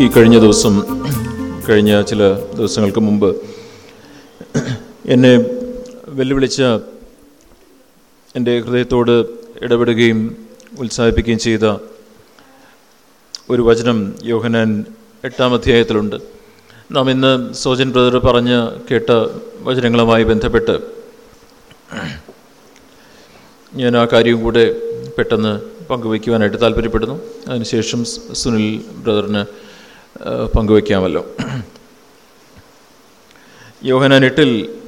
ഈ കഴിഞ്ഞ ദിവസം കഴിഞ്ഞ ചില ദിവസങ്ങൾക്ക് മുമ്പ് എന്നെ വെല്ലുവിളിച്ച എന്റെ ഹൃദയത്തോട് ഇടപെടുകയും ഉത്സാഹിപ്പിക്കുകയും ചെയ്ത ഒരു വചനം യോഹനാൻ എട്ടാം അധ്യായത്തിലുണ്ട്. നാം ഇന്ന് സോജൻ ബ്രദർ പറഞ്ഞ് കേട്ട വചനങ്ങളുമായി ബന്ധപ്പെട്ട് ഞാൻ ആ കാര്യവും കൂടെ പെട്ടെന്ന് പങ്കുവയ്ക്കുവാനായിട്ട് താല്പര്യപ്പെടുന്നു. അതിനുശേഷം സുനിൽ ബ്രദറിന് പങ്കുവയ്ക്കാമല്ലോ. യോഹനാൻ എട്ടിൽ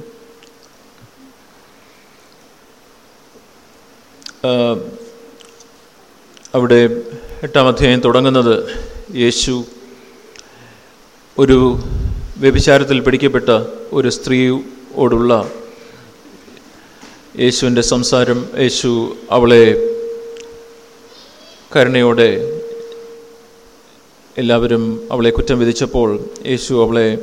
അവിടെ എട്ടാം അധ്യായം തുടങ്ങുന്നത് യേശു ഒരു വ്യഭിചാരത്തിൽ പിടിക്കപ്പെട്ട ഒരു സ്ത്രീയോടുള്ള യേശുവിന്റെ സംസാരം. യേശു അവളെ കരുണയോടെ എല്ലാവരും അവളെ കുറ്റം വിധിച്ചപ്പോൾ യേശു അവളെ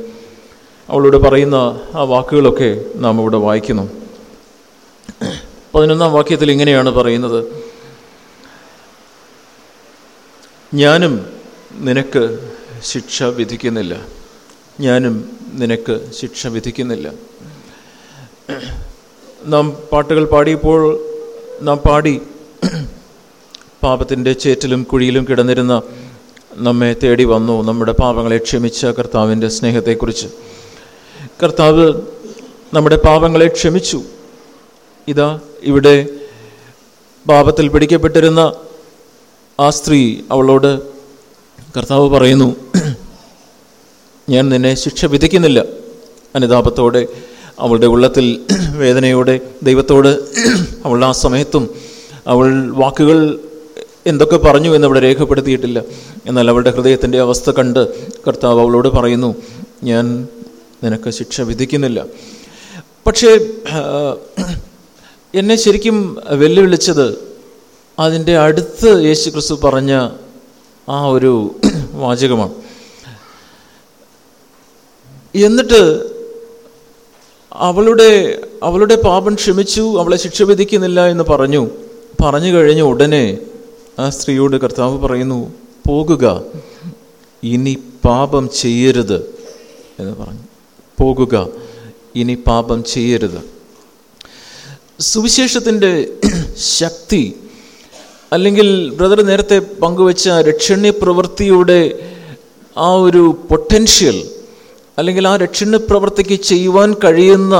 അവളോട് പറയുന്ന ആ വാക്കുകളൊക്കെ നാം ഇവിടെ വായിക്കുന്നു. പതിനൊന്നാം വാക്യത്തിൽ ഇങ്ങനെയാണ് പറയുന്നത്. ഞാനും നിനക്ക് ശിക്ഷ വിധിക്കുന്നില്ല. ഞാനും നിനക്ക് ശിക്ഷ വിധിക്കുന്നില്ല. നാം പാട്ടുകൾ പാടിയപ്പോൾ നാം പാടി പാപത്തിന്റെ ചേറ്റിലും കുഴിയിലും കിടന്നിരുന്ന നമ്മെ തേടി വന്നു. നമ്മുടെ പാപങ്ങളെ ക്ഷമിച്ച കർത്താവിന്റെ സ്നേഹത്തെക്കുറിച്ച്. കർത്താവ് നമ്മുടെ പാപങ്ങളെ ക്ഷമിച്ചു. ഇതാ ഇവിടെ പാപത്തിൽ പിടിക്കപ്പെട്ടിരുന്ന ആ സ്ത്രീ അവളോട് കർത്താവ് പറയുന്നു ഞാൻ നിന്നെ ശിക്ഷ വിധിക്കുന്നില്ല. അനുതാപത്തോടെ അവളുടെ ഉള്ളത്തിൽ വേദനയോടെ ദൈവത്തോട് അവളുടെ ആ സമയത്തും അവൾ വാക്കുകൾ എന്തൊക്കെ പറഞ്ഞു എന്നവിടെ രേഖപ്പെടുത്തിയിട്ടില്ല. എന്നാൽ അവളുടെ ഹൃദയത്തിന്റെ അവസ്ഥ കണ്ട് കർത്താവ് അവളോട് പറയുന്നു ഞാൻ നിനക്ക് ശിക്ഷ വിധിക്കുന്നില്ല. പക്ഷേ എന്നെ ശരിക്കും വെല്ലുവിളിച്ചത് അതിന്റെ അടുത്ത് യേശു ക്രിസ്തു പറഞ്ഞ ആ ഒരു വാചകമാണ്. എന്നിട്ട് അവളുടെ അവളുടെ പാപം ക്ഷമിച്ചു അവളെ ശിക്ഷ വിധിക്കുന്നില്ല എന്ന് പറഞ്ഞു. പറഞ്ഞു കഴിഞ്ഞ ഉടനെ ആ സ്ത്രീയോട് കർത്താവ് പറയുന്നു പോകുക. ഇനി പാപം ചെയ്യരുത് എന്ന് പറഞ്ഞു. പോകുക. ഇനി പാപം ചെയ്യരുത്. സുവിശേഷത്തിന്റെ ശക്തി അല്ലെങ്കിൽ ബ്രദർ നേരത്തെ പങ്കുവച്ച രക്ഷണ്യ പ്രവൃത്തിയുടെ ആ ഒരു പൊട്ടൻഷ്യൽ അല്ലെങ്കിൽ ആ രക്ഷണ്യ പ്രവൃത്തിക്ക് ചെയ്യുവാൻ കഴിയുന്ന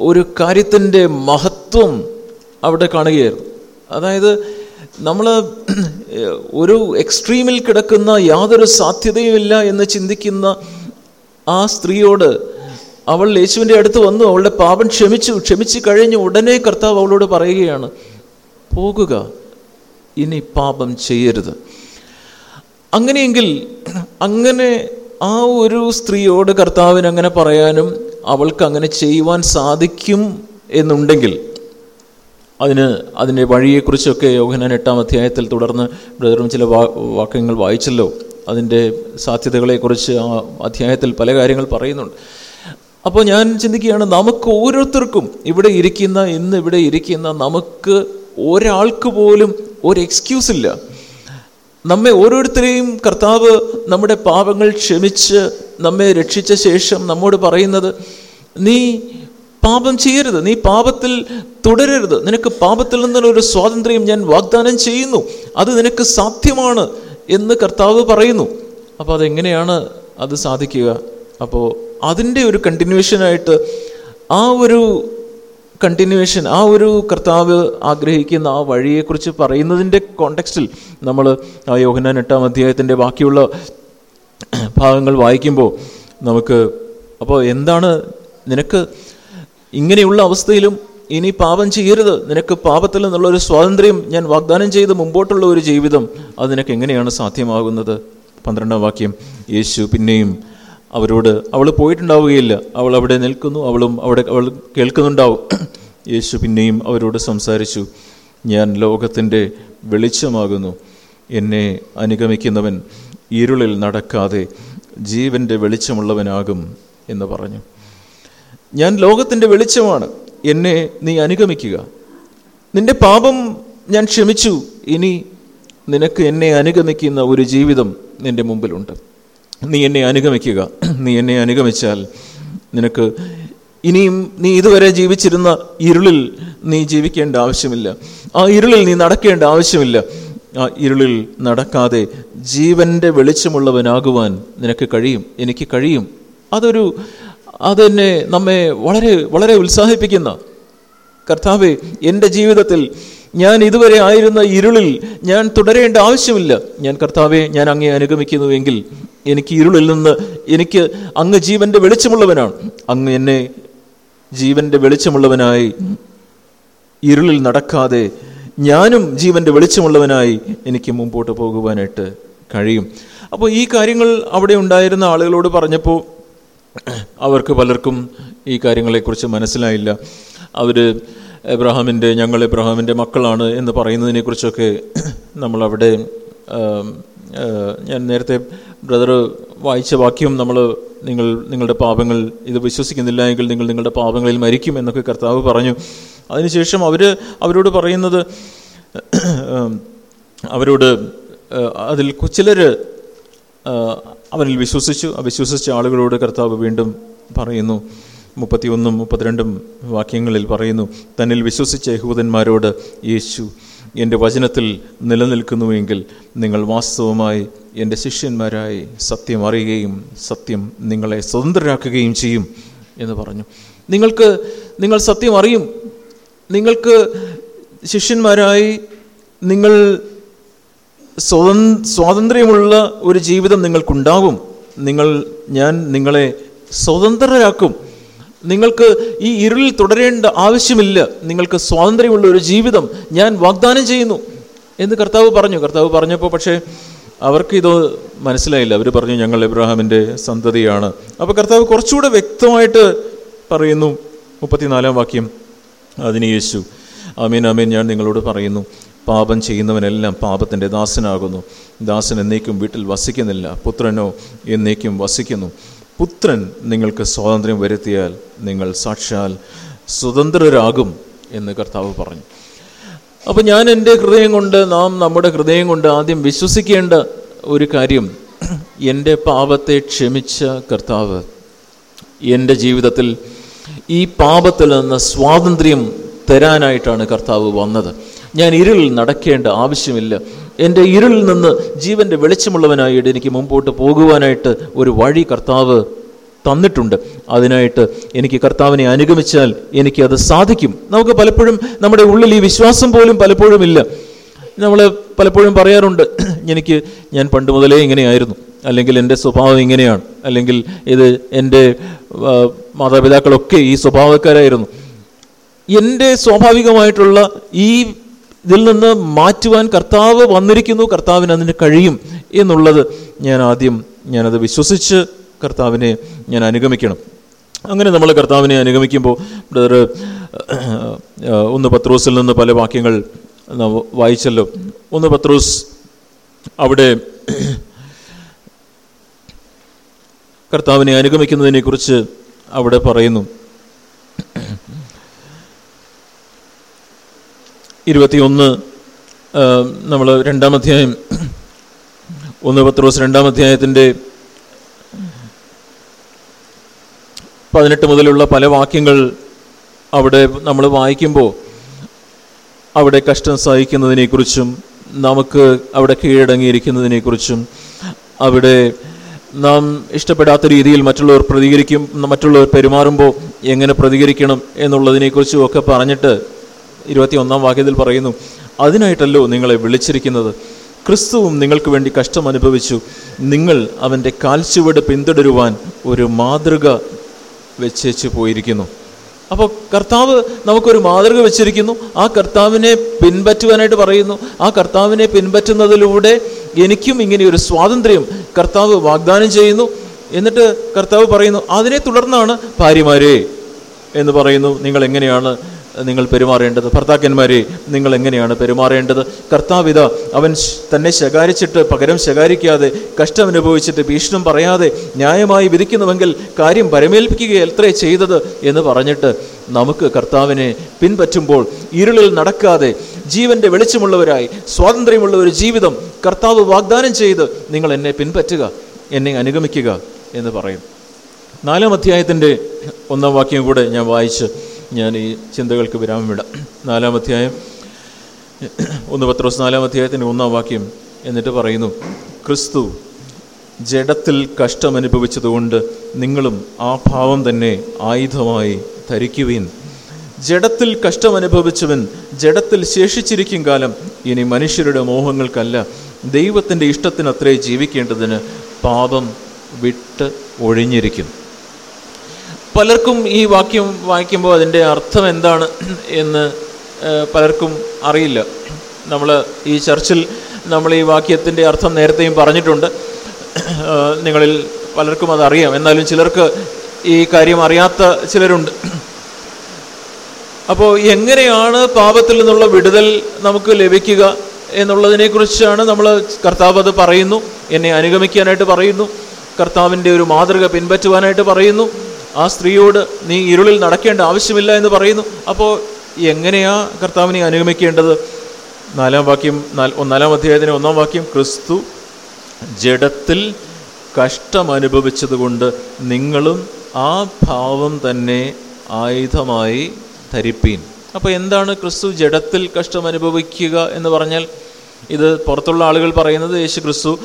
ഒരു കാര്യത്തിന്റെ മഹത്വം അവിടെ കാണുകയായിരുന്നു. അതായത് നമ്മൾ ഒരു എക്സ്ട്രീമിൽ കിടക്കുന്ന യാതൊരു സാധ്യതയുമില്ല എന്ന് ചിന്തിക്കുന്ന ആ സ്ത്രീയോട് അവൾ യേശുവിന്റെ അടുത്ത് വന്നു അവളുടെ പാപം ക്ഷമിച്ചു ക്ഷമിച്ചു കഴിഞ്ഞ് ഉടനെ കർത്താവ് അവളോട് പറയുകയാണ് പോകുക ഇനി പാപം ചെയ്യരുത്. അങ്ങനെയെങ്കിൽ അങ്ങനെ ആ ഒരു സ്ത്രീയോട് കർത്താവിന് അങ്ങനെ പറയാനും അവൾക്ക് അങ്ങനെ ചെയ്യുവാൻ സാധിക്കും എന്നുണ്ടെങ്കിൽ അതിന് അതിന്റെ വഴിയെക്കുറിച്ചൊക്കെ യോഹനാൻ എട്ടാം അധ്യായത്തിൽ തുടർന്ന് ബ്രദറും ചില വാക്യങ്ങൾ വായിച്ചല്ലോ. അതിന്റെ സാധ്യതകളെക്കുറിച്ച് ആ അധ്യായത്തിൽ പല കാര്യങ്ങൾ പറയുന്നുണ്ട്. അപ്പോൾ ഞാൻ ചിന്തിക്കുകയാണ് നമുക്ക് ഓരോരുത്തർക്കും ഇവിടെ ഇരിക്കുന്ന ഇന്ന് ഇവിടെ ഇരിക്കുന്ന നമുക്ക് ഒരാൾക്ക് പോലും ഒരു എക്സ്ക്യൂസ് ഇല്ല. നമ്മെ ഓരോരുത്തരെയും കർത്താവ് നമ്മുടെ പാപങ്ങൾ ക്ഷമിച്ച് നമ്മെ രക്ഷിച്ച ശേഷം നമ്മോട് പറയുന്നത് നീ പാപം ചെയ്യരുത്. നീ പാപത്തിൽ തുടരരുത്. നിനക്ക് പാപത്തിൽ നിന്നുള്ള ഒരു സ്വാതന്ത്ര്യം ഞാൻ വാഗ്ദാനം ചെയ്യുന്നു. അത് നിനക്ക് സാധ്യമാണ് എന്ന് കർത്താവ് പറയുന്നു. അപ്പോൾ അതെങ്ങനെയാണ് അത് സാധിക്കുക? അപ്പോൾ അതിന്റെ ഒരു കണ്ടിന്യൂഷനായിട്ട് ആ ഒരു കണ്ടിന്യൂവേഷൻ ആ ഒരു കർത്താവ് ആഗ്രഹിക്കുന്ന ആ വഴിയെക്കുറിച്ച് പറയുന്നതിന്റെ കോണ്ടെക്സ്റ്റിൽ നമ്മൾ ആ യോഹനാൻ എട്ടാം അധ്യായത്തിന്റെ ബാക്കിയുള്ള ഭാഗങ്ങൾ വായിക്കുമ്പോൾ നമുക്ക് അപ്പോൾ എന്താണ് നിനക്ക് ഇങ്ങനെയുള്ള അവസ്ഥയിലും ഇനി പാപം ചെയ്യരുത്. നിനക്ക് പാപത്തിൽ നിന്നുള്ള ഒരു സ്വാതന്ത്ര്യം ഞാൻ വാഗ്ദാനം ചെയ്ത് മുമ്പോട്ടുള്ള ഒരു ജീവിതം അത് നിനക്ക് എങ്ങനെയാണ് സാധ്യമാകുന്നത്? പന്ത്രണ്ടാം വാക്യം. യേശു പിന്നെയും അവരോട് അവൾ പോയിട്ടുണ്ടാവുകയില്ല. അവൾ അവിടെ നിൽക്കുന്നു. അവളും അവിടെ അവൾ കേൾക്കുന്നുണ്ടാവും. യേശു പിന്നെയും അവരോട് സംസാരിച്ചു ഞാൻ ലോകത്തിന്റെ വെളിച്ചമാകുന്നു. എന്നെ അനുഗമിക്കുന്നവൻ ഇരുളിൽ നടക്കാതെ ജീവന്റെ വെളിച്ചമുള്ളവനാകും എന്ന് പറഞ്ഞു. ഞാൻ ലോകത്തിന്റെ വെളിച്ചമാണ്. എന്നെ നീ അനുഗമിക്കുക. നിന്റെ പാപം ഞാൻ ക്ഷമിച്ചു. ഇനി നിനക്ക് എന്നെ അനുഗമിക്കുന്ന ഒരു ജീവിതം നിന്റെ മുമ്പിലുണ്ട്. നീ എന്നെ അനുഗമിക്കുക. നീ എന്നെ അനുഗമിച്ചാൽ നിനക്ക് ഇനിയും നീ ഇതുവരെ ജീവിച്ചിരുന്ന ഇരുളിൽ നീ ജീവിക്കേണ്ട ആവശ്യമില്ല. ആ ഇരുളിൽ നീ നടക്കേണ്ട ആവശ്യമില്ല. ആ ഇരുളിൽ നടക്കാതെ ജീവന്റെ വെളിച്ചമുള്ളവനാകുവാൻ നിനക്ക് കഴിയും. എനിക്ക് കഴിയും. അതൊരു അതെന്നെ നമ്മെ വളരെ വളരെ ഉത്സാഹിപ്പിക്കുന്ന. കർത്താവ് എന്റെ ജീവിതത്തിൽ ഞാൻ ഇതുവരെ ആയിരുന്ന ഇരുളിൽ ഞാൻ തുടരേണ്ട ആവശ്യമില്ല. ഞാൻ കർത്താവെ ഞാൻ അങ്ങേ അനുഗമിക്കുന്നുവെങ്കിൽ എനിക്ക് ഇരുളിൽ നിന്ന് എനിക്ക് അങ്ങ് ജീവന്റെ വെളിച്ചമുള്ളവനാണ്. അങ്ങ് എന്നെ ജീവന്റെ വെളിച്ചമുള്ളവനായി ഇരുളിൽ നടക്കാതെ ഞാനും ജീവന്റെ വെളിച്ചമുള്ളവനായി എനിക്ക് മുമ്പോട്ട് പോകുവാനായിട്ട് കഴിയും. അപ്പോൾ ഈ കാര്യങ്ങൾ അവിടെ ഉണ്ടായിരുന്ന ആളുകളോട് പറഞ്ഞപ്പോൾ അവർക്ക് പലർക്കും ഈ കാര്യങ്ങളെക്കുറിച്ച് മനസ്സിലായില്ല. അവർ എബ്രഹാമിന്റെ ഞങ്ങൾ എബ്രഹാമിന്റെ മക്കളാണ് എന്ന് പറയുന്നതിനെക്കുറിച്ചൊക്കെ നമ്മളവിടെ ഞാൻ നേരത്തെ ബ്രദർ വായിച്ച വാക്യം നമ്മൾ നിങ്ങൾ നിങ്ങളുടെ പാപങ്ങൾ ഇത് വിശ്വസിക്കുന്നില്ല എങ്കിൽ നിങ്ങൾ നിങ്ങളുടെ പാപങ്ങളിൽ മരിക്കും എന്നൊക്കെ കർത്താവ് പറഞ്ഞു. അതിനുശേഷം അവർ അവരോട് പറയുന്നത് അവരോട് അതിൽ ചിലർ അവനിൽ വിശ്വസിച്ചു. ആ വിശ്വസിച്ച ആളുകളോട് കർത്താവ് വീണ്ടും പറയുന്നു. മുപ്പത്തിയൊന്നും മുപ്പത്തിരണ്ടും വാക്യങ്ങളിൽ പറയുന്നു തന്നിൽ വിശ്വസിച്ച യഹൂദന്മാരോട് യേശു എന്റെ വചനത്തിൽ നിലനിൽക്കുന്നുവെങ്കിൽ നിങ്ങൾ വാസ്തവമായി എന്റെ ശിഷ്യന്മാരായി സത്യം അറിയുകയും സത്യം നിങ്ങളെ സ്വതന്ത്രരാക്കുകയും ചെയ്യും എന്ന് പറഞ്ഞു. നിങ്ങൾക്ക് നിങ്ങൾ സത്യം അറിയും. നിങ്ങൾക്ക് ശിഷ്യന്മാരായി നിങ്ങൾ സ്വാതന്ത്ര്യമുള്ള ഒരു ജീവിതം നിങ്ങൾക്കുണ്ടാകും. നിങ്ങൾ ഞാൻ നിങ്ങളെ സ്വതന്ത്രരാക്കും. നിങ്ങൾക്ക് ഈ ഇരുളിൽ തുടരേണ്ട ആവശ്യമില്ല. നിങ്ങൾക്ക് സ്വാതന്ത്ര്യമുള്ള ഒരു ജീവിതം ഞാൻ വാഗ്ദാനം ചെയ്യുന്നു. എന്ന് കർത്താവ് പറഞ്ഞു. കർത്താവ് പറഞ്ഞപ്പോൾ പക്ഷേ അവർക്ക് ഇത് മനസ്സിലായില്ല. അവർ പറഞ്ഞു ഞങ്ങൾ എബ്രഹാമിന്റെ സന്തതിയാണ്. അപ്പോൾ കർത്താവ് കുറച്ചുകൂടെ വ്യക്തമായിട്ട് പറയുന്നു. മുപ്പത്തിനാലാം വാക്യം. അതിന് യേശു അമീൻ അമീൻ ഞാൻ നിങ്ങളോട് പറയുന്നു. പാപം ചെയ്യുന്നവനെല്ലാം പാപത്തിന്റെ ദാസനാകുന്നു. ദാസൻ എന്നേക്കും വീട്ടിൽ വസിക്കുന്നില്ല. പുത്രനോ എന്നേക്കും വസിക്കുന്നു. പുത്രൻ നിങ്ങൾക്ക് സ്വാതന്ത്ര്യം വരുത്തിയാൽ നിങ്ങൾ സാക്ഷാൽ സ്വതന്ത്രരാകും എന്ന് കർത്താവ് പറഞ്ഞു. അപ്പോൾ ഞാൻ എന്റെ ഹൃദയം കൊണ്ട് നാം നമ്മുടെ ഹൃദയം കൊണ്ട് ആദ്യം വിശ്വസിക്കേണ്ട ഒരു കാര്യം എന്റെ പാപത്തെ ക്ഷമിച്ച കർത്താവ് എന്റെ ജീവിതത്തിൽ ഈ പാപത്തിൽ നിന്ന് സ്വാതന്ത്ര്യം തരാനായിട്ടാണ് കർത്താവ് വന്നത്. ഞാൻ ഇരുളിൽ നടക്കേണ്ട ആവശ്യമില്ല. എന്റെ ഇരുളിൽ നിന്ന് ജീവന്റെ വെളിച്ചമുള്ളവനായിട്ട് എനിക്ക് മുമ്പോട്ട് പോകുവാനായിട്ട് ഒരു വഴി കർത്താവ് തന്നിട്ടുണ്ട്. അതിനായിട്ട് എനിക്ക് കർത്താവിനെ അനുഗമിച്ചാൽ എനിക്ക് അത് സാധിക്കും. നമുക്ക് പലപ്പോഴും നമ്മുടെ ഉള്ളിൽ ഈ വിശ്വാസം പോലും പലപ്പോഴും ഇല്ല. നമ്മൾ പലപ്പോഴും പറയാറുണ്ട് എനിക്ക് ഞാൻ പണ്ട് മുതലേ ഇങ്ങനെയായിരുന്നു. അല്ലെങ്കിൽ എന്റെ സ്വഭാവം ഇങ്ങനെയാണ്. അല്ലെങ്കിൽ ഇത് എന്റെ മാതാപിതാക്കളൊക്കെ ഈ സ്വഭാവക്കാരായിരുന്നു. എന്റെ സ്വാഭാവികമായിട്ടുള്ള ഈ ഇതിൽ നിന്ന് മാറ്റുവാൻ കർത്താവ് വന്നിരിക്കുന്നു കർത്താവിന് അതിന് കഴിയും എന്നുള്ളത് ഞാൻ ആദ്യം ഞാനത് വിശ്വസിച്ച് കർത്താവിനെ ഞാൻ അനുഗമിക്കണം. അങ്ങനെ നമ്മൾ കർത്താവിനെ അനുഗമിക്കുമ്പോൾ ബ്രദർ ഒന്ന് പത്രോസിൽ നിന്ന് പല വാക്യങ്ങൾ വായിച്ചല്ലോ. ഒന്ന് പത്രോസ് അവിടെ കർത്താവിനെ അനുഗമിക്കുന്നതിനെക്കുറിച്ച് അവിടെ പറയുന്നു. ഇരുപത്തിയൊന്ന് നമ്മൾ രണ്ടാം അധ്യായം ഒന്ന് പത്രോസ് രണ്ടാം അധ്യായത്തിന്റെ പതിനെട്ട് മുതലുള്ള പല വാക്യങ്ങൾ അവിടെ നമ്മൾ വായിക്കുമ്പോൾ അവിടെ കഷ്ടം സഹിക്കുന്നതിനെക്കുറിച്ചും നമുക്ക് അവിടെ കീഴടങ്ങിയിരിക്കുന്നതിനെക്കുറിച്ചും അവിടെ നാം ഇഷ്ടപ്പെടാത്ത രീതിയിൽ മറ്റുള്ളവർ പ്രതികരിക്കും മറ്റുള്ളവർ പെരുമാറുമ്പോൾ എങ്ങനെ പ്രതികരിക്കണം എന്നുള്ളതിനെക്കുറിച്ചും ഒക്കെ പറഞ്ഞിട്ട് ഇരുപത്തി ഒന്നാം വാക്യത്തിൽ പറയുന്നു അതിനായിട്ടല്ലോ നിങ്ങളെ വിളിച്ചിരിക്കുന്നത്. ക്രിസ്തുവും നിങ്ങൾക്ക് വേണ്ടി കഷ്ടം അനുഭവിച്ചു. നിങ്ങൾ അവന്റെ കാൽച്ചുവട് പിന്തുടരുവാൻ ഒരു മാതൃക വെച്ചേച്ച് പോയിരിക്കുന്നു. അപ്പോൾ കർത്താവ് നമുക്കൊരു മാതൃക വെച്ചിരിക്കുന്നു. ആ കർത്താവിനെ പിൻപറ്റുവാനായിട്ട് പറയുന്നു. ആ കർത്താവിനെ പിൻപറ്റുന്നതിലൂടെ എനിക്കും ഇങ്ങനെ ഒരു സ്വാതന്ത്ര്യം കർത്താവ് വാഗ്ദാനം ചെയ്യുന്നു. എന്നിട്ട് കർത്താവ് പറയുന്നു അതിനെ തുടർന്നാണ് ഭാര്യമാരെ എന്ന് പറയുന്നു. നിങ്ങൾ എങ്ങനെയാണ് നിങ്ങൾ പെരുമാറേണ്ടത്? ഭർത്താക്കന്മാരെ നിങ്ങൾ എങ്ങനെയാണ് പെരുമാറേണ്ടത്? കർത്താവിത അവൻ തന്നെ ശകാരിച്ചിട്ട് പകരം ശകാരിക്കാതെ കഷ്ടം അനുഭവിച്ചിട്ട് ഭീഷണം പറയാതെ ന്യായമായി വിധിക്കുന്നുവെങ്കിൽ കാര്യം പരമേൽപ്പിക്കുക എത്ര ചെയ്തത് എന്ന് പറഞ്ഞിട്ട് നമുക്ക് കർത്താവിനെ പിൻപറ്റുമ്പോൾ ഇരുളിൽ നടക്കാതെ ജീവന്റെ വെളിച്ചമുള്ളവരായി സ്വാതന്ത്ര്യമുള്ള ഒരു ജീവിതം കർത്താവ് വാഗ്ദാനം ചെയ്ത് നിങ്ങൾ എന്നെ പിൻപറ്റുക എന്നെ അനുഗമിക്കുക എന്ന് പറയും. നാലാം അധ്യായത്തിന്റെ ഒന്നാം വാക്യം കൂടെ ഞാൻ വായിച്ച് ഞാൻ ഈ ചിന്തകൾക്ക് വിരാമം ഇടാം നാലാം അധ്യായം ഒന്ന് പത്രോസ് നാലാം അധ്യായത്തിന്റെ ഒന്നാം വാക്യം എന്നിട്ട് പറയുന്നു ക്രിസ്തു ജഡത്തിൽ കഷ്ടമനുഭവിച്ചതുകൊണ്ട് നിങ്ങളും ആ ഭാവം തന്നെ ആയുധമായി ധരിക്കുവീൻ. ജഡത്തിൽ കഷ്ടമനുഭവിച്ചവൻ ജഡത്തിൽ ശേഷിച്ചിരിക്കും കാലം ഇനി മനുഷ്യരുടെ മോഹങ്ങൾക്കല്ല. ദൈവത്തിന്റെ ഇഷ്ടത്തിനത്രേ ജീവിക്കേണ്ടതിന് പാപം വിട്ട് ഒഴിഞ്ഞിരിക്കും. പലർക്കും ഈ വാക്യം വായിക്കുമ്പോൾ അതിന്റെ അർത്ഥം എന്താണ് എന്ന് പലർക്കും അറിയില്ല. നമ്മൾ ഈ ചർച്ചിൽ നമ്മൾ ഈ വാക്യത്തിന്റെ അർത്ഥം നേരത്തെയും പറഞ്ഞിട്ടുണ്ട്. നിങ്ങളിൽ പലർക്കും അതറിയാം എന്നാലും ചിലർക്ക് ഈ കാര്യം അറിയാത്ത ചിലരുണ്ട്. അപ്പോൾ എങ്ങനെയാണ് പാപത്തിൽ നിന്നുള്ള വിടുതൽ നമുക്ക് ലഭിക്കുക എന്നുള്ളതിനെക്കുറിച്ചാണ് നമ്മൾ കർത്താവ് അത് പറയുന്നു. എന്നെ അനുഗമിക്കാനായിട്ട് പറയുന്നു. കർത്താവിന്റെ ഒരു മാതൃക പിൻപറ്റുവാനായിട്ട് പറയുന്നു. ആ സ്ത്രീയോട് നീ ഇരുളിൽ നടക്കേണ്ട ആവശ്യമില്ല എന്ന് പറയുന്നു. അപ്പോൾ എങ്ങനെയാ കർത്താവിനെ അനുഗമിക്കേണ്ടത്? നാലാം വാക്യം ഒന്നാലാം നാലാം അധ്യായത്തിന് ഒന്നാം വാക്യം ക്രിസ്തു ജഡത്തിൽ കഷ്ടമനുഭവിച്ചതുകൊണ്ട് നിങ്ങളും ആ ഭാവം തന്നെ ആയുധമായി ധരിപ്പീൻ. അപ്പോൾ എന്താണ് ക്രിസ്തു ജഡത്തിൽ കഷ്ടം അനുഭവിക്കുക എന്ന് പറഞ്ഞാൽ? ഇത് പുറത്തുള്ള ആളുകൾ പറയുന്നത് യേശു ക്രിസ്തു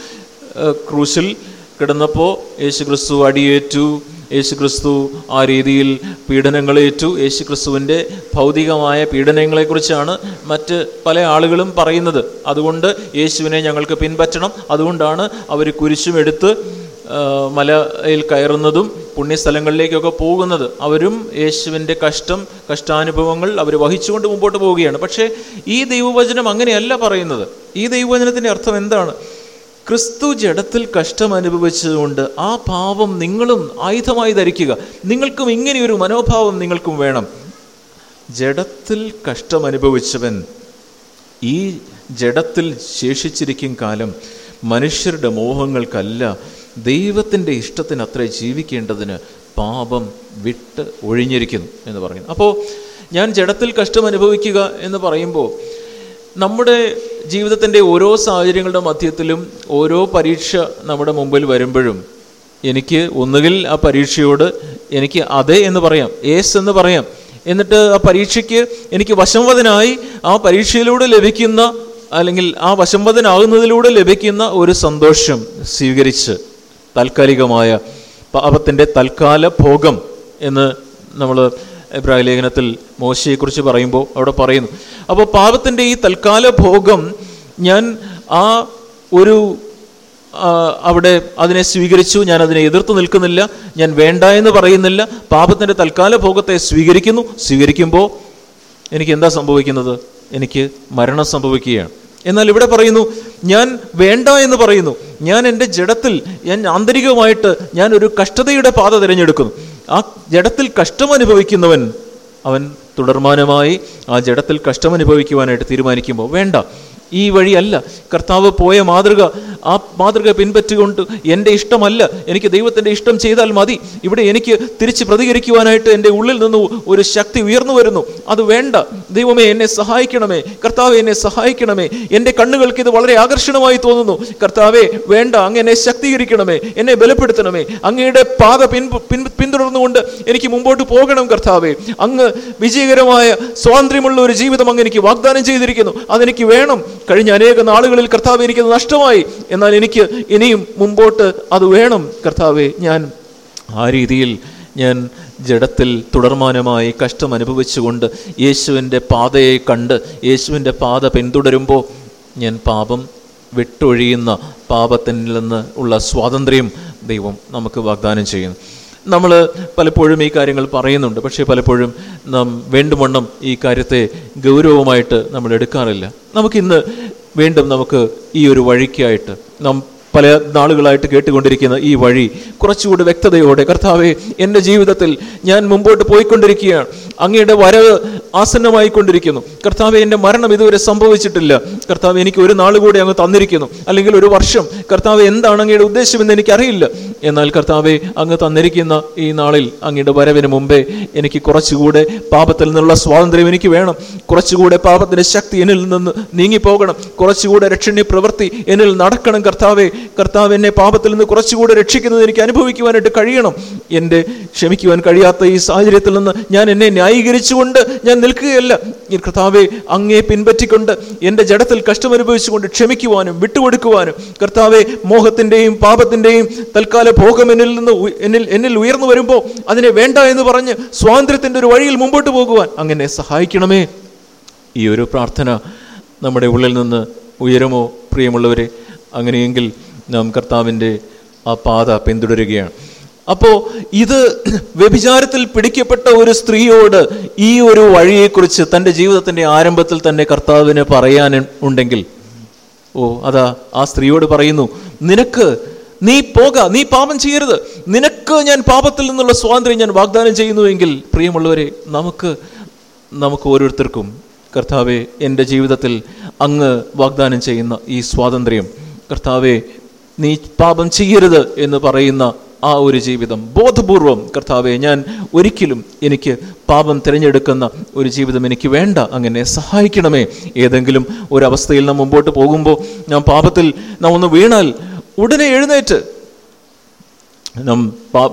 ക്രൂശിൽ കിടന്നപ്പോൾ യേശു ക്രിസ്തു അടിയേറ്റു യേശു ക്രിസ്തു ആ രീതിയിൽ പീഡനങ്ങളേറ്റു യേശു ക്രിസ്തുവിന്റെ ഭൗതികമായ പീഡനങ്ങളെക്കുറിച്ചാണ് മറ്റ് പല ആളുകളും പറയുന്നത്. അതുകൊണ്ട് യേശുവിനെ ഞങ്ങൾക്ക് പിൻപറ്റണം. അതുകൊണ്ടാണ് അവർ കുരിശുമെടുത്ത് മലയിൽ കയറുന്നതും പുണ്യസ്ഥലങ്ങളിലേക്കൊക്കെ പോകുന്നത്. അവരും യേശുവിന്റെ കഷ്ടം കഷ്ടാനുഭവങ്ങൾ അവർ വഹിച്ചുകൊണ്ട് മുമ്പോട്ട് പോവുകയാണ്. പക്ഷേ ഈ ദൈവവചനം അങ്ങനെയല്ല പറയുന്നത്. ഈ ദൈവവചനത്തിന്റെ അർത്ഥം എന്താണ്? ക്രിസ്തു ജഡത്തിൽ കഷ്ടം അനുഭവിച്ചതുകൊണ്ട് ആ ഭാവം നിങ്ങളും ആയുധമായി ധരിക്കുക. നിങ്ങൾക്കും ഇങ്ങനെയൊരു മനോഭാവം നിങ്ങൾക്കും വേണം. ജഡത്തിൽ കഷ്ടം അനുഭവിച്ചവൻ ഈ ജഡത്തിൽ ശേഷിച്ചിരിക്കും കാലം മനുഷ്യരുടെ മോഹങ്ങൾക്കല്ല. ദൈവത്തിന്റെ ഇഷ്ടത്തിന് അത്ര ജീവിക്കേണ്ടതിന് പാപം വിട്ട് ഒഴിഞ്ഞിരിക്കുന്നു എന്ന് പറയുന്നു. അപ്പോൾ ഞാൻ ജഡത്തിൽ കഷ്ടം അനുഭവിക്കുക എന്ന് പറയുമ്പോൾ നമ്മുടെ ജീവിതത്തിന്റെ ഓരോ സാഹചര്യങ്ങളുടെ മധ്യത്തിലും ഓരോ പരീക്ഷ നമ്മുടെ മുമ്പിൽ വരുമ്പോഴും എനിക്ക് ഒന്നുകിൽ ആ പരീക്ഷയോട് എനിക്ക് അതെ എന്ന് പറയാം ഏസ് എന്ന് പറയാം. എന്നിട്ട് ആ പരീക്ഷയ്ക്ക് എനിക്ക് വശംവദനായി ആ പരീക്ഷയിലൂടെ ലഭിക്കുന്ന അല്ലെങ്കിൽ ആ വശംവദനാകുന്നതിലൂടെ ലഭിക്കുന്ന ഒരു സന്തോഷം സ്വീകരിച്ച് താൽക്കാലികമായ പാപത്തിന്റെ തൽക്കാല ഭോഗം എന്ന് നമ്മൾ ഇബ്രാഹിം ലേഖനത്തിൽ മോശയെക്കുറിച്ച് പറയുമ്പോൾ അവിടെ പറയുന്നു. അപ്പോൾ പാപത്തിന്റെ ഈ തൽക്കാല ഭോഗം ഞാൻ ആ ഒരു അവിടെ അതിനെ സ്വീകരിച്ചു ഞാൻ അതിനെ എതിർത്ത് നിൽക്കുന്നില്ല ഞാൻ വേണ്ട എന്ന് പറയുന്നില്ല പാപത്തിന്റെ തൽക്കാല ഭോഗത്തെ സ്വീകരിക്കുന്നു. സ്വീകരിക്കുമ്പോൾ എനിക്ക് എന്താ സംഭവിക്കുന്നത്? എനിക്ക് മരണം സംഭവിക്കുകയാണ്. എന്നാൽ ഇവിടെ പറയുന്നു ഞാൻ വേണ്ട എന്ന് പറയുന്നു. ഞാൻ എന്റെ ജഡത്തിൽ ഞാൻ ആന്തരികമായിട്ട് ഞാൻ ഒരു കഷ്ടതയുടെ പാത തിരഞ്ഞെടുക്കുന്നു. ആ ജഡത്തിൽ കഷ്ടം അനുഭവിക്കുന്നവൻ അവൻ തുടർമാനമായി ആ ജഡത്തിൽ കഷ്ടം അനുഭവിക്കുവാനായിട്ട് തീരുമാനിക്കുമ്പോൾ വേണ്ട. ഈ വഴിയല്ല. കർത്താവ് പോയ മാതൃക ആ മാതൃക പിൻപറ്റുകൊണ്ട് എന്റെ ഇഷ്ടമല്ല. എനിക്ക് ദൈവത്തിന്റെ ഇഷ്ടം ചെയ്താൽ മതി. ഇവിടെ എനിക്ക് തിരിച്ച് പ്രതികരിക്കുവാനായിട്ട് എന്റെ ഉള്ളിൽ നിന്ന് ഒരു ശക്തി ഉയർന്നു വരുന്നു. അത് വേണ്ട. ദൈവമേ എന്നെ സഹായിക്കണമേ. കർത്താവെ എന്നെ സഹായിക്കണമേ. എന്റെ കണ്ണുകൾക്ക് ഇത് വളരെ ആകർഷണമായി തോന്നുന്നു. കർത്താവെ വേണ്ട. അങ്ങ് എന്നെ ശക്തീകരിക്കണമേ. എന്നെ ബലപ്പെടുത്തണമേ. അങ്ങയുടെ പാത പിൻ പിന്തുടർന്നുകൊണ്ട് എനിക്ക് മുമ്പോട്ട് പോകണം കർത്താവെ. അങ്ങ് വിജയകരമായ സ്വാതന്ത്ര്യമുള്ള ഒരു ജീവിതം അങ്ങ് എനിക്ക് വാഗ്ദാനം ചെയ്തിരിക്കുന്നു. അതെനിക്ക് വേണം. കഴിഞ്ഞ അനേക നാളുകളിൽ കർത്താവ് എനിക്കത് നഷ്ടമായി. എന്നാൽ എനിക്ക് ഇനിയും മുമ്പോട്ട് അത് വേണം. കർത്താവെ ഞാൻ ആ രീതിയിൽ ഞാൻ ജഡത്തിൽ തുടർമാനമായി കഷ്ടം അനുഭവിച്ചുകൊണ്ട് യേശുവിന്റെ പാതയെ കണ്ട് യേശുവിന്റെ പാത പിന്തുടരുമ്പോൾ ഞാൻ പാപം വിട്ടൊഴിയുന്ന പാപത്തിൽ നിന്ന് ഉള്ള സ്വാതന്ത്ര്യം ദൈവം നമുക്ക് വാഗ്ദാനം ചെയ്യുന്നു. നമ്മൾ പലപ്പോഴും ഈ കാര്യങ്ങൾ പറയുന്നുണ്ട്. പക്ഷേ പലപ്പോഴും നാം വേണ്ടുവണ്ണം ഈ കാര്യത്തെ ഗൗരവമായിട്ട് നമ്മൾ എടുക്കാറില്ല. നമുക്കിന്ന് വീണ്ടും നമുക്ക് ഈ ഒരു വഴിക്കായിട്ട് നാം പല നാളുകളായിട്ട് കേട്ടുകൊണ്ടിരിക്കുന്ന ഈ വഴി കുറച്ചുകൂടി വ്യക്തതയോടെ കർത്താവെ എന്റെ ജീവിതത്തിൽ ഞാൻ മുമ്പോട്ട് പോയിക്കൊണ്ടിരിക്കുകയാണ്. അങ്ങയുടെ വരവ് ആസന്നമായിക്കൊണ്ടിരിക്കുന്നു. കർത്താവെ എന്റെ മരണം ഇതുവരെ സംഭവിച്ചിട്ടില്ല. കർത്താവ് എനിക്ക് ഒരു നാൾ കൂടി അങ്ങ് തന്നിരിക്കുന്നു. അല്ലെങ്കിൽ ഒരു വർഷം. കർത്താവ് എന്താണ് അങ്ങയുടെ ഉദ്ദേശമെന്ന് എനിക്കറിയില്ല. എന്നാൽ കർത്താവെ അങ്ങ് തന്നിരിക്കുന്ന ഈ നാളിൽ അങ്ങയുടെ വരവിന് മുമ്പേ എനിക്ക് കുറച്ചുകൂടെ പാപത്തിൽ നിന്നുള്ള സ്വാതന്ത്ര്യം എനിക്ക് വേണം. കുറച്ചുകൂടെ പാപത്തിന്റെ ശക്തി എന്നിൽ നിന്ന് നീങ്ങിപ്പോകണം. കുറച്ചുകൂടെ രക്ഷണ്യ പ്രവൃത്തി എന്നിൽ നടക്കണം കർത്താവെ. കർത്താവ് എന്നെ പാപത്തിൽ നിന്ന് കുറച്ചുകൂടെ രക്ഷിക്കുന്നത് എനിക്ക് അനുഭവിക്കുവാനായിട്ട് കഴിയണം. എന്റെ ക്ഷമിക്കുവാൻ കഴിയാത്ത ഈ സാഹചര്യത്തിൽ നിന്ന് ഞാൻ എന്നെ ന്യായീകരിച്ചുകൊണ്ട് ഞാൻ നിൽക്കുകയല്ല. കർത്താവെ അങ്ങേ പിൻപറ്റിക്കൊണ്ട് എന്റെ ജഡത്തിൽ കഷ്ടമനുഭവിച്ചുകൊണ്ട് ക്ഷമിക്കുവാനും വിട്ടുകൊടുക്കുവാനും കർത്താവെ മോഹത്തിന്റെയും പാപത്തിന്റെയും തൽക്കാല ഭോഗം എന്നിൽ നിന്ന് എന്നിൽ എന്നിൽ ഉയർന്നു വരുമ്പോൾ അതിനെ വേണ്ട എന്ന് പറഞ്ഞ് സ്വാതന്ത്ര്യത്തിന്റെ ഒരു വഴിയിൽ മുമ്പോട്ട് പോകുവാൻ അങ്ങനെ സഹായിക്കണമേ. ഈ ഒരു പ്രാർത്ഥന നമ്മുടെ ഉള്ളിൽ നിന്ന് ഉയരുമോ പ്രിയമുള്ളവരെ? അങ്ങനെയെങ്കിൽ നാം കർത്താവിന്റെ ആ പാത പിന്തുടരുകയാണ്. അപ്പോൾ ഇത് വ്യഭിചാരത്തിൽ പിടിക്കപ്പെട്ട ഒരു സ്ത്രീയോട് ഈ ഒരു വഴിയെക്കുറിച്ച് തന്റെ ജീവിതത്തിന്റെ ആരംഭത്തിൽ തന്നെ കർത്താവിന് പറയാൻ ഉണ്ടെങ്കിൽ ഓ അതാ ആ സ്ത്രീയോട് പറയുന്നു നിനക്ക് നീ പോക നീ പാപം ചെയ്യരുത്. നിനക്ക് ഞാൻ പാപത്തിൽ നിന്നുള്ള സ്വാതന്ത്ര്യം ഞാൻ വാഗ്ദാനം ചെയ്യുന്നുവെങ്കിൽ പ്രിയമുള്ളവരെ നമുക്ക് നമുക്ക് ഓരോരുത്തർക്കും കർത്താവെ എന്റെ ജീവിതത്തിൽ അങ്ങ് വാഗ്ദാനം ചെയ്യുന്ന ഈ സ്വാതന്ത്ര്യം. കർത്താവെ നീ പാപം ചെയ്യരുത് എന്ന് പറയുന്ന ആ ഒരു ജീവിതം. ബോധപൂർവം കർത്താവെ ഞാൻ ഒരിക്കലും എനിക്ക് പാപം തിരഞ്ഞെടുക്കുന്ന ഒരു ജീവിതം എനിക്ക് വേണ്ട. അങ്ങനെ സഹായിക്കണമേ. ഏതെങ്കിലും ഒരവസ്ഥയിൽ നാം മുമ്പോട്ട് പോകുമ്പോൾ ഞാൻ പാപത്തിൽ നാം ഒന്ന് വീണാൽ ഉടനെ എഴുന്നേറ്റ്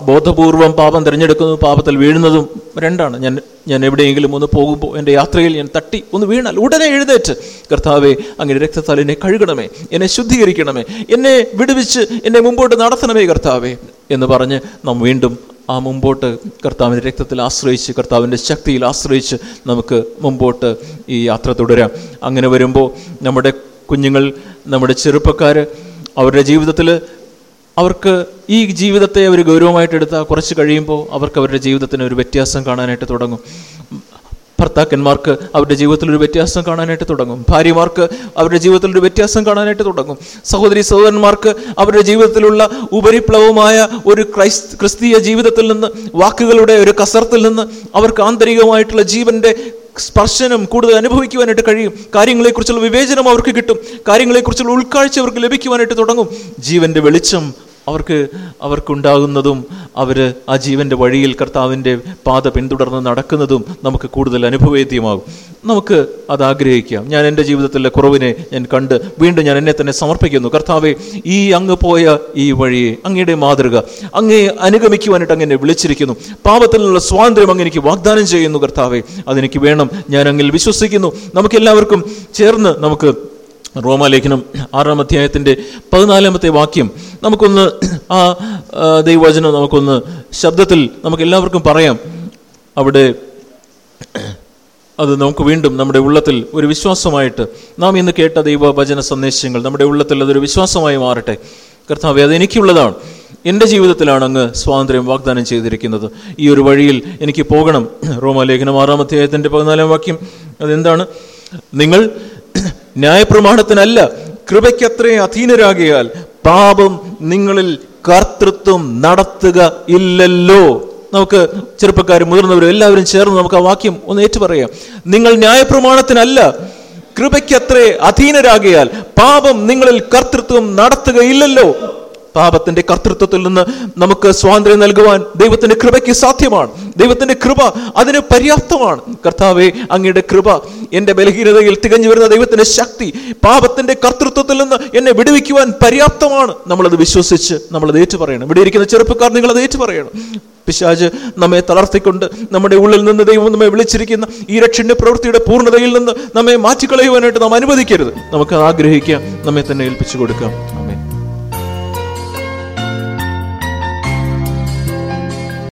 ബോധപൂർവം പാപം തിരഞ്ഞെടുക്കുന്നതും പാപത്തിൽ വീഴുന്നതും രണ്ടാണ്. ഞാൻ ഞാൻ എവിടെയെങ്കിലും ഒന്ന് പോകുമ്പോൾ എന്റെ യാത്രയിൽ ഞാൻ തട്ടി ഒന്ന് വീണാൽ ഉടനെ എഴുന്നേറ്റ് കർത്താവെ അങ്ങനെ രക്തത്താൽ എന്നെ കഴുകണമേ എന്നെ ശുദ്ധീകരിക്കണമേ എന്നെ വിടുവിച്ച് എന്നെ മുമ്പോട്ട് നടത്തണമേ കർത്താവെ എന്ന് പറഞ്ഞ് നാം വീണ്ടും ആ മുമ്പോട്ട് കർത്താവിന്റെ രക്തത്തിൽ ആശ്രയിച്ച് കർത്താവിന്റെ ശക്തിയിൽ ആശ്രയിച്ച് നമുക്ക് മുമ്പോട്ട് ഈ യാത്ര തുടരാം. അങ്ങനെ വരുമ്പോൾ നമ്മുടെ കുഞ്ഞുങ്ങൾ നമ്മുടെ ചെറുപ്പക്കാർ അവരുടെ ജീവിതത്തിൽ അവർക്ക് ഈ ജീവിതത്തെ അവർ ഗൗരവമായിട്ട് എടുത്താൽ കുറച്ച് കഴിയുമ്പോൾ അവർക്ക് അവരുടെ ജീവിതത്തിന് ഒരു വ്യത്യാസം കാണാനായിട്ട് തുടങ്ങും. ഭർത്താക്കന്മാർക്ക് അവരുടെ ജീവിതത്തിൽ ഒരു വ്യത്യാസം കാണാനായിട്ട് തുടങ്ങും. ഭാര്യമാർക്ക് അവരുടെ ജീവിതത്തിൽ ഒരു വ്യത്യാസം കാണാനായിട്ട് തുടങ്ങും. സഹോദരി സഹോദരന്മാർക്ക് അവരുടെ ജീവിതത്തിലുള്ള ഉപരിപ്ലവമായ ഒരു ക്രൈസ്ത ക്രിസ്തീയ ജീവിതത്തിൽ നിന്ന് വാക്കുകളുടെ ഒരു കസർത്തിൽ നിന്ന് അവർക്ക് ആന്തരികമായിട്ടുള്ള ജീവന്റെ സ്പർശനം കൂടുതൽ അനുഭവിക്കുവാനായിട്ട് കഴിയും. കാര്യങ്ങളെക്കുറിച്ചുള്ള വിവേചനം അവർക്ക് കിട്ടും. കാര്യങ്ങളെക്കുറിച്ചുള്ള ഉൾക്കാഴ്ച അവർക്ക് ലഭിക്കുവാനായിട്ട് തുടങ്ങും. ജീവന്റെ വെളിച്ചം അവർക്ക് അവർക്കുണ്ടാകുന്നതും അവർ ആ ജീവന്റെ വഴിയിൽ കർത്താവിന്റെ പാത പിന്തുടർന്ന് നടക്കുന്നതും നമുക്ക് കൂടുതൽ അനുഭവേദ്യമാകും. നമുക്ക് അത് ആഗ്രഹിക്കാം. ഞാൻ എന്റെ ജീവിതത്തിലെ കുറവിനെ ഞാൻ കണ്ട് വീണ്ടും ഞാൻ എന്നെ തന്നെ സമർപ്പിക്കുന്നു. കർത്താവെ ഈ അങ്ങ് പോയ ഈ വഴിയെ അങ്ങയുടെ മാതൃക അങ്ങേ അനുഗമിക്കുവാനായിട്ട് അങ്ങനെ വിളിച്ചിരിക്കുന്നു. പാപത്തിൽ നിന്നുള്ള സ്വാതന്ത്ര്യം അങ്ങ് എനിക്ക് വാഗ്ദാനം ചെയ്യുന്നു കർത്താവെ. അതെനിക്ക് വേണം. ഞാൻ അങ്ങിൽ വിശ്വസിക്കുന്നു. നമുക്കെല്ലാവർക്കും ചേർന്ന് നമുക്ക് റോമാലേഖനം ആറാം അധ്യായത്തിന്റെ പതിനാലാമത്തെ വാക്യം. നമുക്കൊന്ന് ആ ദൈവവചനം നമുക്കൊന്ന് ശബ്ദത്തിൽ നമുക്ക് എല്ലാവർക്കും പറയാം. അവിടെ അത് നമുക്ക് വീണ്ടും നമ്മുടെ ഉള്ളത്തിൽ ഒരു വിശ്വാസമായിട്ട് നാം ഇന്ന് കേട്ട ദൈവവചന സന്ദേശങ്ങൾ നമ്മുടെ ഉള്ളത്തിൽ അതൊരു വിശ്വാസമായി മാറട്ടെ. കർത്താവ് അത് എനിക്കുള്ളതാണ്. എന്റെ ജീവിതത്തിലാണ് അങ്ങ് സ്വാതന്ത്ര്യം വാഗ്ദാനം ചെയ്തിരിക്കുന്നത്. ഈ ഒരു വഴിയിൽ എനിക്ക് പോകണം. റോമാലേഖനം ആറാം അധ്യായത്തിന്റെ പതിനാലാം വാക്യം അതെന്താണ്? നിങ്ങൾ ന്യായപ്രമാണത്തിനല്ല. കൃപയ്ക്കത്രേ അധീനരാകിയാൽ പാപം നിങ്ങളിൽ കർത്തൃത്വം നടത്തുക ഇല്ലല്ലോ. നമുക്ക് ചെറുപ്പക്കാരും മുതിർന്നവരും എല്ലാവരും ചേർന്ന് നമുക്ക് ആ വാക്യം ഒന്ന് ഏറ്റുപറയാം. നിങ്ങൾ ന്യായപ്രമാണത്തിനല്ല കൃപയ്ക്കത്രേ അധീനരാകിയാൽ പാപം നിങ്ങളിൽ കർത്തൃത്വം നടത്തുകയില്ലല്ലോ പാപത്തിന്റെ കർത്തൃത്വത്തിൽ നിന്ന് നമുക്ക് സ്വാതന്ത്ര്യം നൽകുവാൻ ദൈവത്തിന്റെ കൃപയ്ക്ക് സാധ്യമാണ്. ദൈവത്തിന്റെ കൃപ അതിന് പര്യാപ്തമാണ്. കർത്താവെ അങ്ങയുടെ കൃപ എന്റെ ബലഹീനതയിൽ തികഞ്ഞു വരുന്ന ദൈവത്തിന്റെ ശക്തി പാപത്തിന്റെ കർത്തൃത്വത്തിൽ നിന്ന് എന്നെ വിടുവിക്കുവാൻ പര്യാപ്തമാണ്. നമ്മളത് വിശ്വസിച്ച് നമ്മളത് ഏറ്റുപറയണം. ഇവിടെ ഇരിക്കുന്ന ചെറുപ്പക്കാർ നിങ്ങൾ നിങ്ങളത് ഏറ്റുപറയണം. പിശാജ് നമ്മെ തളർത്തിക്കൊണ്ട് നമ്മുടെ ഉള്ളിൽ നിന്ന് ദൈവം നമ്മെ വിളിച്ചിരിക്കുന്ന ഈ രക്ഷണ്യ പ്രവൃത്തിയുടെ പൂർണതയിൽ നിന്ന് നമ്മെ മാറ്റിക്കളയുവാനായിട്ട് നാം അനുവദിക്കരുത്. നമുക്ക് ആഗ്രഹിക്കാം. നമ്മെ തന്നെ ഏൽപ്പിച്ചു കൊടുക്കാം.